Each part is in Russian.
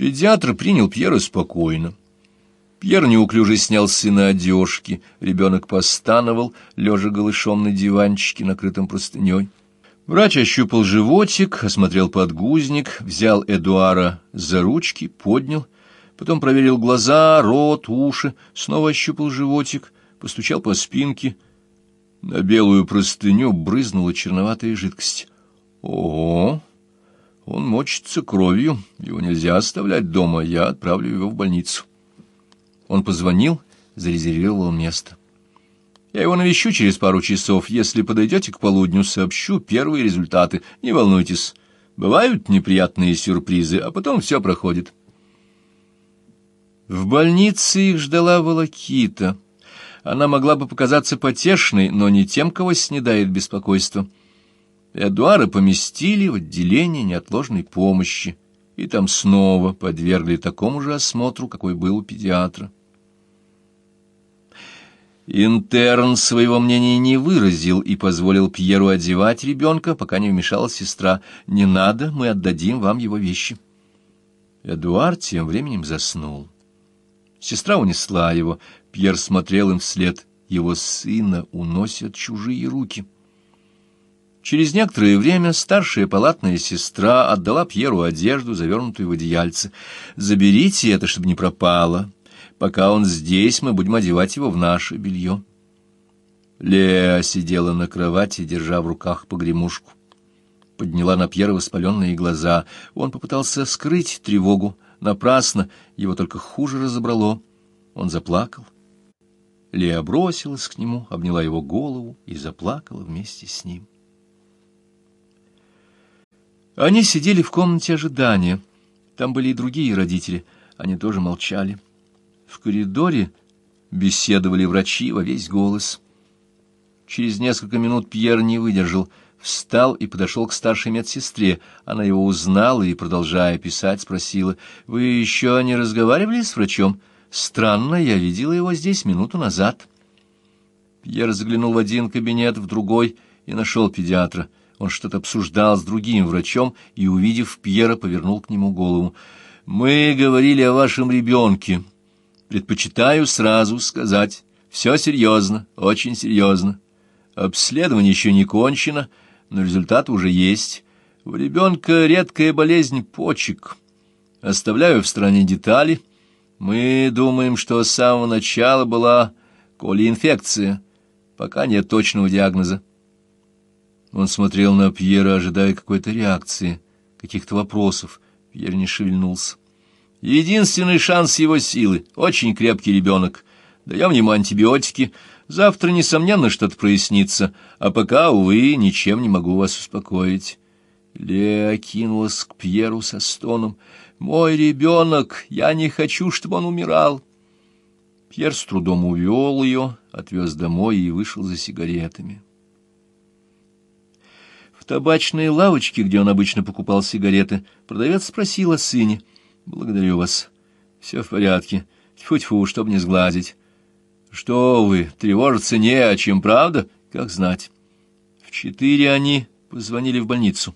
Педиатр принял Пьера спокойно. Пьер неуклюже снял с сына одежки. Ребенок постановал, лежа голышом на диванчике, накрытом простыней. Врач ощупал животик, осмотрел подгузник, взял Эдуара за ручки, поднял, потом проверил глаза, рот, уши, снова ощупал животик, постучал по спинке. На белую простыню брызнула черноватая жидкость. Ого! Он мочится кровью, его нельзя оставлять дома, я отправлю его в больницу. Он позвонил, зарезервировал место. Я его навещу через пару часов. Если подойдете к полудню, сообщу первые результаты. Не волнуйтесь. Бывают неприятные сюрпризы, а потом все проходит. В больнице их ждала Волокита. Она могла бы показаться потешной, но не тем, кого снедает беспокойство. Эдуара поместили в отделение неотложной помощи, и там снова подвергли такому же осмотру, какой был у педиатра. Интерн своего мнения не выразил и позволил Пьеру одевать ребенка, пока не вмешалась сестра. «Не надо, мы отдадим вам его вещи». Эдуард тем временем заснул. Сестра унесла его. Пьер смотрел им вслед. Его сына уносят чужие руки. Через некоторое время старшая палатная сестра отдала Пьеру одежду, завернутую в одеяльце. «Заберите это, чтобы не пропало», Пока он здесь, мы будем одевать его в наше белье. Леа сидела на кровати, держа в руках погремушку. Подняла на Пьера воспаленные глаза. Он попытался скрыть тревогу. Напрасно, его только хуже разобрало. Он заплакал. Леа бросилась к нему, обняла его голову и заплакала вместе с ним. Они сидели в комнате ожидания. Там были и другие родители. Они тоже молчали. В коридоре беседовали врачи во весь голос. Через несколько минут Пьер не выдержал, встал и подошел к старшей медсестре. Она его узнала и, продолжая писать, спросила, «Вы еще не разговаривали с врачом? Странно, я видела его здесь минуту назад». Пьер заглянул в один кабинет, в другой, и нашел педиатра. Он что-то обсуждал с другим врачом и, увидев Пьера, повернул к нему голову. «Мы говорили о вашем ребенке», Предпочитаю сразу сказать. Все серьезно, очень серьезно. Обследование еще не кончено, но результат уже есть. У ребенка редкая болезнь почек. Оставляю в стороне детали. Мы думаем, что с самого начала была колеинфекция. Пока нет точного диагноза. Он смотрел на Пьера, ожидая какой-то реакции, каких-то вопросов. Пьер не шевельнулся. Единственный шанс его силы — очень крепкий ребенок. Даем ему антибиотики. Завтра, несомненно, что-то прояснится. А пока, увы, ничем не могу вас успокоить. Леа кинулась к Пьеру со стоном. «Мой ребенок! Я не хочу, чтобы он умирал!» Пьер с трудом увел ее, отвез домой и вышел за сигаретами. Табачной лавочке, где он обычно покупал сигареты, продавец спросил о сыне — Благодарю вас. Все в порядке. Тьфу-тьфу, чтобы не сглазить. Что вы, тревожиться не о чем, правда? Как знать. В четыре они позвонили в больницу.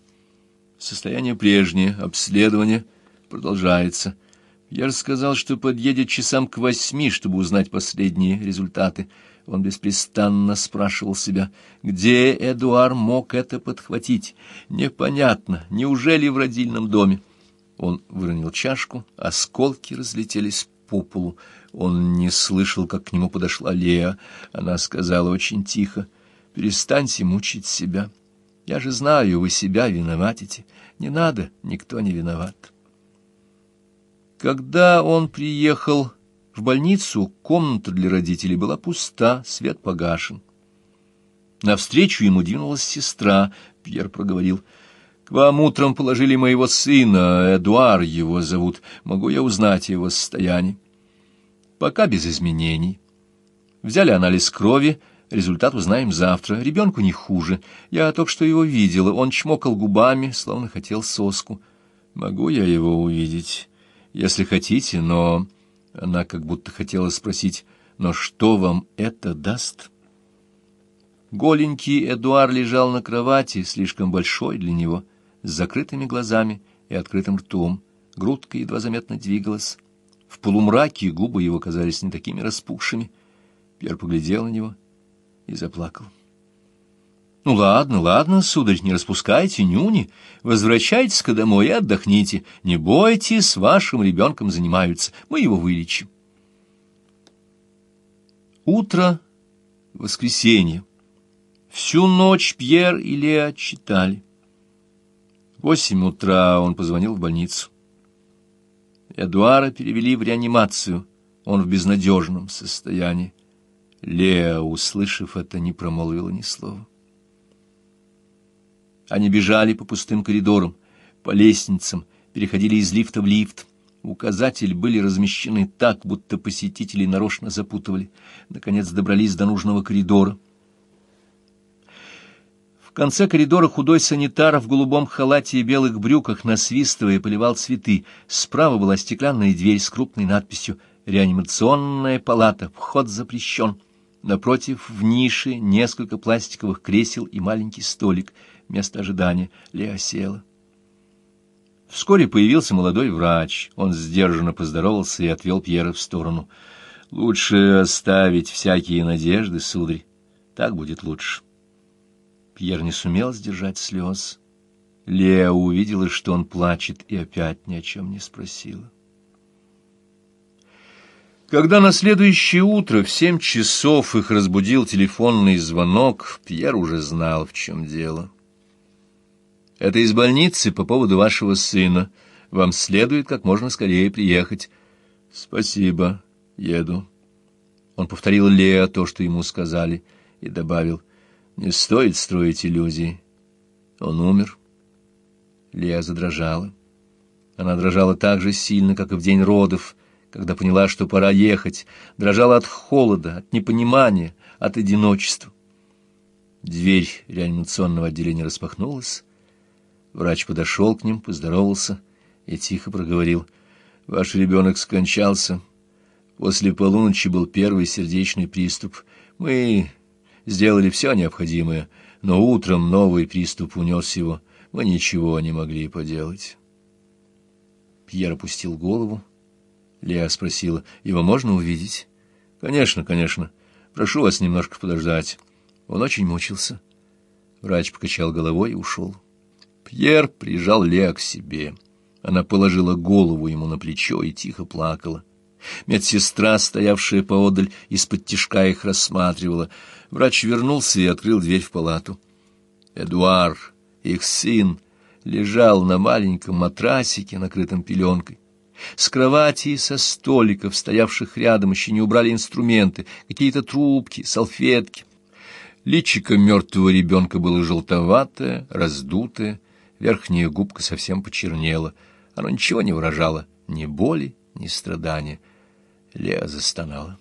Состояние прежнее, обследование продолжается. Я рассказал, что подъедет часам к восьми, чтобы узнать последние результаты. Он беспрестанно спрашивал себя, где Эдуар мог это подхватить. Непонятно, неужели в родильном доме? Он выронил чашку, осколки разлетелись по полу. Он не слышал, как к нему подошла Лея. Она сказала очень тихо, «Перестаньте мучить себя. Я же знаю, вы себя виноватите. Не надо, никто не виноват». Когда он приехал в больницу, комната для родителей была пуста, свет погашен. Навстречу ему двинулась сестра. Пьер проговорил — к вам утром положили моего сына, Эдуар его зовут. Могу я узнать его состояние? Пока без изменений. Взяли анализ крови, результат узнаем завтра. Ребенку не хуже. Я только что его видела. Он чмокал губами, словно хотел соску. Могу я его увидеть? Если хотите, но... Она как будто хотела спросить, но что вам это даст?» Голенький Эдуар лежал на кровати, слишком большой для него — с закрытыми глазами и открытым ртом. грудка едва заметно двигалась. В полумраке губы его казались не такими распухшими. Пьер поглядел на него и заплакал. — Ну ладно, ладно, сударь, не распускайте нюни, возвращайтесь-ка домой и отдохните. Не бойтесь, вашим ребенком занимаются, мы его вылечим. Утро, воскресенье. Всю ночь Пьер и Леа читали. Восемь утра он позвонил в больницу. Эдуара перевели в реанимацию, он в безнадежном состоянии. Леа, услышав это, не промолвила ни слова. Они бежали по пустым коридорам, по лестницам, переходили из лифта в лифт. Указатели были размещены так, будто посетителей нарочно запутывали. Наконец добрались до нужного коридора. В конце коридора худой санитар в голубом халате и белых брюках, насвистывая, поливал цветы. Справа была стеклянная дверь с крупной надписью «Реанимационная палата. Вход запрещен». Напротив, в нише, несколько пластиковых кресел и маленький столик. Место ожидания. Леа села. Вскоре появился молодой врач. Он сдержанно поздоровался и отвел Пьера в сторону. «Лучше оставить всякие надежды, сударь. Так будет лучше». Пьер не сумел сдержать слез. Леа увидела, что он плачет, и опять ни о чем не спросила. Когда на следующее утро в семь часов их разбудил телефонный звонок, Пьер уже знал, в чем дело. Это из больницы по поводу вашего сына. Вам следует как можно скорее приехать. Спасибо, еду. Он повторил Лео то, что ему сказали, и добавил, не стоит строить иллюзий. Он умер. Леа задрожала. Она дрожала так же сильно, как и в день родов, когда поняла, что пора ехать, дрожала от холода, от непонимания, от одиночества. Дверь реанимационного отделения распахнулась, Врач подошел к ним, поздоровался и тихо проговорил. «Ваш ребенок скончался. После полуночи был первый сердечный приступ. Мы сделали все необходимое, но утром новый приступ унес его. Мы ничего не могли поделать». Пьер опустил голову. Леа спросила, «Его можно увидеть?» «Конечно, конечно. Прошу вас немножко подождать». Он очень мучился. Врач покачал головой и ушел. Пьер прижал Леа к себе. Она положила голову ему на плечо и тихо плакала. Медсестра, стоявшая поодаль, из-под тишка их рассматривала. Врач вернулся и открыл дверь в палату. Эдуар, их сын, лежал на маленьком матрасике, накрытом пеленкой. С кровати и со столиков, стоявших рядом, еще не убрали инструменты, какие-то трубки, салфетки. Личико мертвого ребенка было желтоватое, раздутое, Верхняя губка совсем почернела. Оно ничего не выражало, ни боли, ни страдания. Леа застонала.